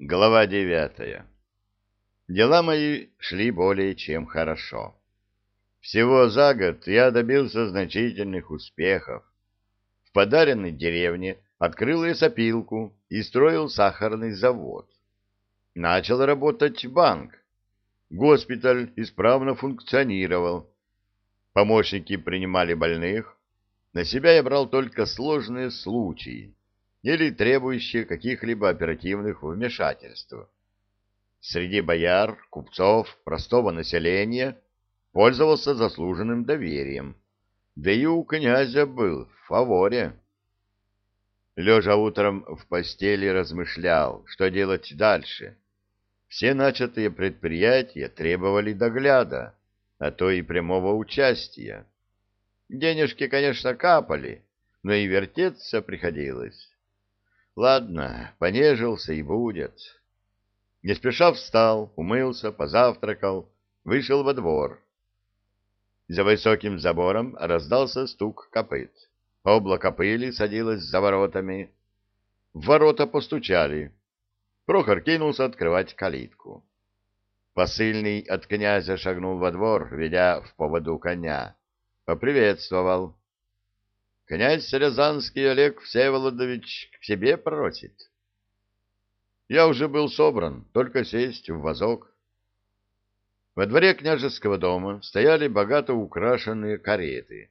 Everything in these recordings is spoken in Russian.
Глава девятая. Дела мои шли более чем хорошо. Всего за год я добился значительных успехов. В подаренной деревне открыл лесопилку и строил сахарный завод. Начал работать банк. Госпиталь исправно функционировал. Помощники принимали больных. На себя я брал только сложные случаи или требующие каких-либо оперативных вмешательств. Среди бояр, купцов, простого населения пользовался заслуженным доверием, да и у князя был в фаворе. Лежа утром в постели размышлял, что делать дальше. Все начатые предприятия требовали догляда, а то и прямого участия. Денежки, конечно, капали, но и вертеться приходилось. Ладно, понежился и будет. Не спеша встал, умылся, позавтракал, вышел во двор. За высоким забором раздался стук копыт. Облако пыли садилось за воротами. В ворота постучали. Прохор кинулся открывать калитку. Посыльный от князя шагнул во двор, ведя в поводу коня. Поприветствовал. Князь Рязанский Олег Всеволодович к себе просит. Я уже был собран, только сесть в вазок. Во дворе княжеского дома стояли богато украшенные кареты.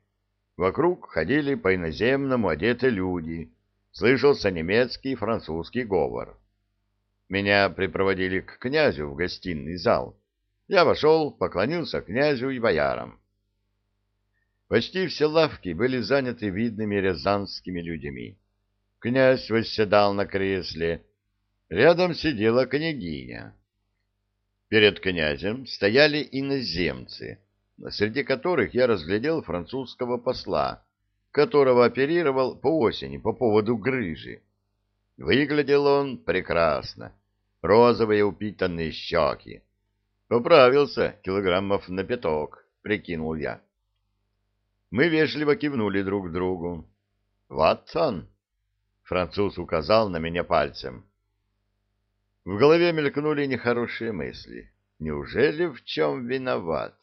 Вокруг ходили по иноземному одеты люди. Слышался немецкий и французский говор. Меня припроводили к князю в гостиный зал. Я вошел, поклонился князю и боярам. Почти все лавки были заняты видными рязанскими людьми. Князь восседал на кресле. Рядом сидела княгиня. Перед князем стояли иноземцы, среди которых я разглядел французского посла, которого оперировал по осени по поводу грыжи. Выглядел он прекрасно. Розовые упитанные щеки. Поправился килограммов на пяток, прикинул я. Мы вежливо кивнули друг другу. «Вот он!» — француз указал на меня пальцем. В голове мелькнули нехорошие мысли. Неужели в чем виноват?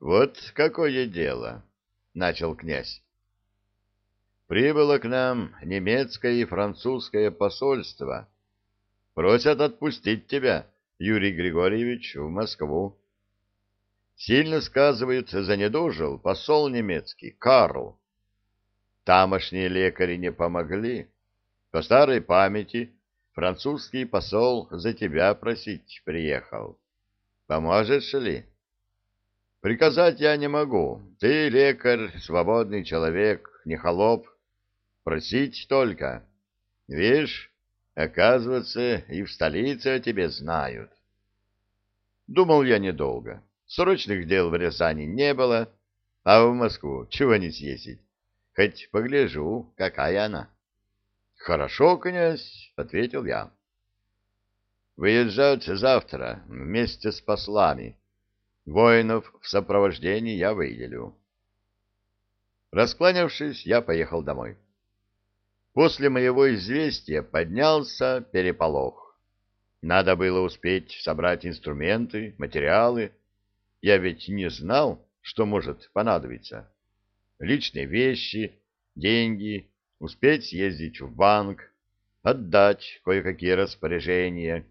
«Вот какое дело!» — начал князь. «Прибыло к нам немецкое и французское посольство. Просят отпустить тебя, Юрий Григорьевич, в Москву. Сильно сказывается занедужил посол немецкий Карл. Тамошние лекари не помогли. По старой памяти французский посол за тебя просить приехал. Поможешь ли? Приказать я не могу. Ты лекарь, свободный человек, не холоп. Просить только. Видишь, оказывается, и в столице о тебе знают. Думал я недолго. Срочных дел в Рязани не было, а в Москву чего не съездить? Хоть погляжу, какая она. — Хорошо, князь, — ответил я. — Выезжать завтра вместе с послами. Воинов в сопровождении я выделю. Раскланявшись, я поехал домой. После моего известия поднялся переполох. Надо было успеть собрать инструменты, материалы, я ведь не знал, что может понадобиться. Личные вещи, деньги, успеть съездить в банк, отдать кое-какие распоряжения.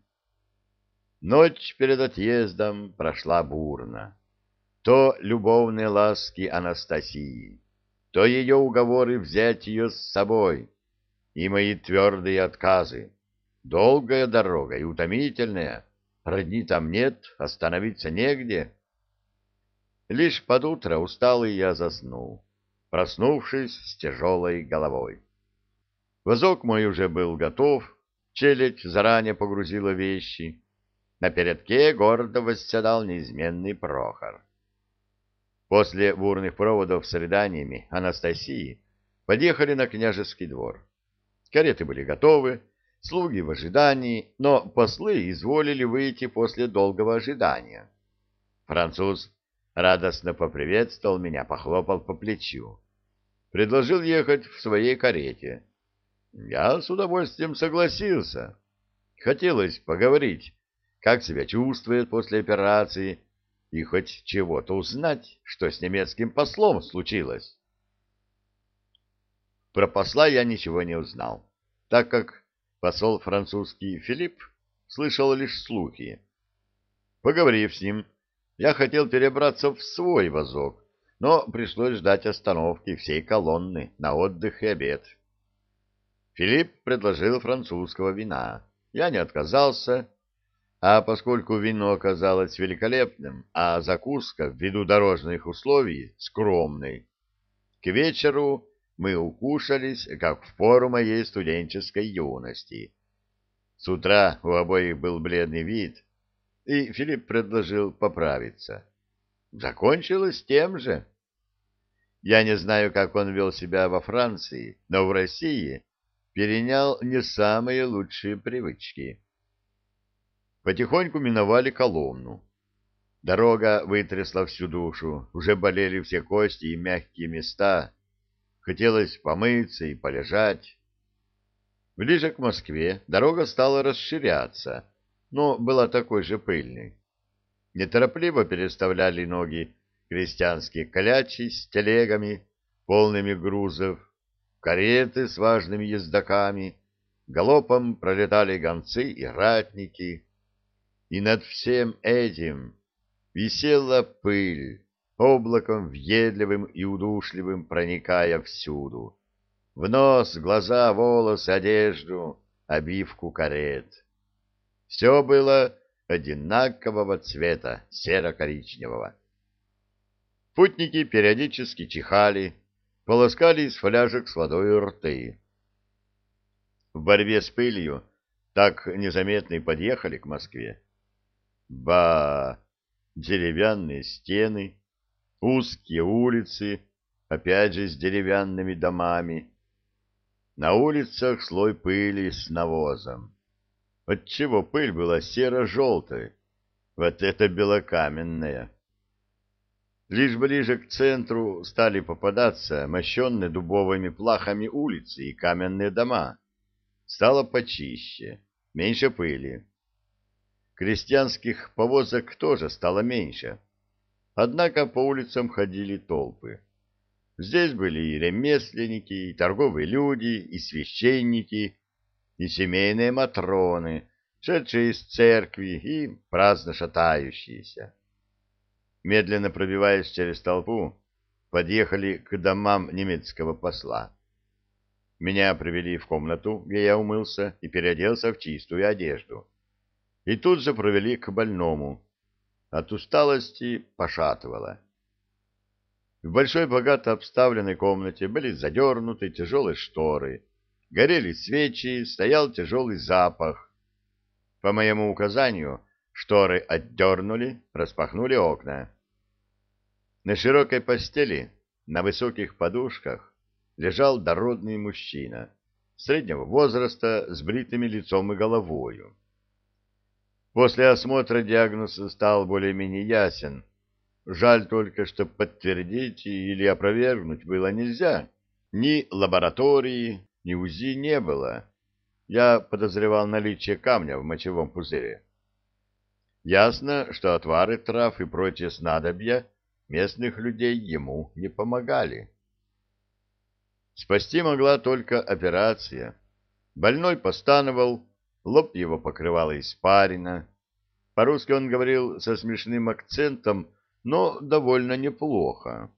Ночь перед отъездом прошла бурно. То любовные ласки Анастасии, то ее уговоры взять ее с собой и мои твердые отказы. Долгая дорога и утомительная. Родни там нет, остановиться негде. Лишь под утро усталый я заснул, проснувшись с тяжелой головой. Возок мой уже был готов, челядь заранее погрузила вещи. На передке гордо восседал неизменный Прохор. После бурных проводов с рыданиями Анастасии подъехали на княжеский двор. Кареты были готовы, слуги в ожидании, но послы изволили выйти после долгого ожидания. Француз радостно поприветствовал меня, похлопал по плечу. Предложил ехать в своей карете. Я с удовольствием согласился. Хотелось поговорить, как себя чувствует после операции, и хоть чего-то узнать, что с немецким послом случилось. Про посла я ничего не узнал, так как посол французский Филипп слышал лишь слухи. Поговорив с ним, я хотел перебраться в свой вазок, но пришлось ждать остановки всей колонны на отдых и обед. Филипп предложил французского вина. Я не отказался, а поскольку вино оказалось великолепным, а закуска, ввиду дорожных условий, скромной, к вечеру мы укушались, как в пору моей студенческой юности. С утра у обоих был бледный вид, и Филипп предложил поправиться. Закончилось тем же. Я не знаю, как он вел себя во Франции, но в России перенял не самые лучшие привычки. Потихоньку миновали Коломну. Дорога вытрясла всю душу, уже болели все кости и мягкие места. Хотелось помыться и полежать. Ближе к Москве дорога стала расширяться, но была такой же пыльной. Неторопливо переставляли ноги крестьянские колячи с телегами, полными грузов, кареты с важными ездаками, галопом пролетали гонцы и ратники, и над всем этим висела пыль, облаком въедливым и удушливым проникая всюду, в нос, глаза, волосы, одежду, обивку карет. Все было одинакового цвета, серо-коричневого. Путники периодически чихали, полоскали из фляжек с водой рты. В борьбе с пылью так незаметно и подъехали к Москве. Ба! Деревянные стены, узкие улицы, опять же с деревянными домами. На улицах слой пыли с навозом. Отчего пыль была серо-желтой? Вот это белокаменная. Лишь ближе к центру стали попадаться мощенные дубовыми плахами улицы и каменные дома. Стало почище, меньше пыли. Крестьянских повозок тоже стало меньше. Однако по улицам ходили толпы. Здесь были и ремесленники, и торговые люди, и священники, и семейные матроны, шедшие из церкви и праздно шатающиеся. Медленно пробиваясь через толпу, подъехали к домам немецкого посла. Меня привели в комнату, где я умылся и переоделся в чистую одежду. И тут же провели к больному. От усталости пошатывало. В большой богато обставленной комнате были задернуты тяжелые шторы, горели свечи, стоял тяжелый запах. По моему указанию Шторы отдернули, распахнули окна. На широкой постели, на высоких подушках, лежал дородный мужчина, среднего возраста, с бритыми лицом и головою. После осмотра диагноз стал более-менее ясен. Жаль только, что подтвердить или опровергнуть было нельзя. Ни лаборатории, ни УЗИ не было. Я подозревал наличие камня в мочевом пузыре. Ясно, что отвары трав и прочие снадобья местных людей ему не помогали. Спасти могла только операция. Больной постановал, лоб его покрывала испарина. По-русски он говорил со смешным акцентом, но довольно неплохо.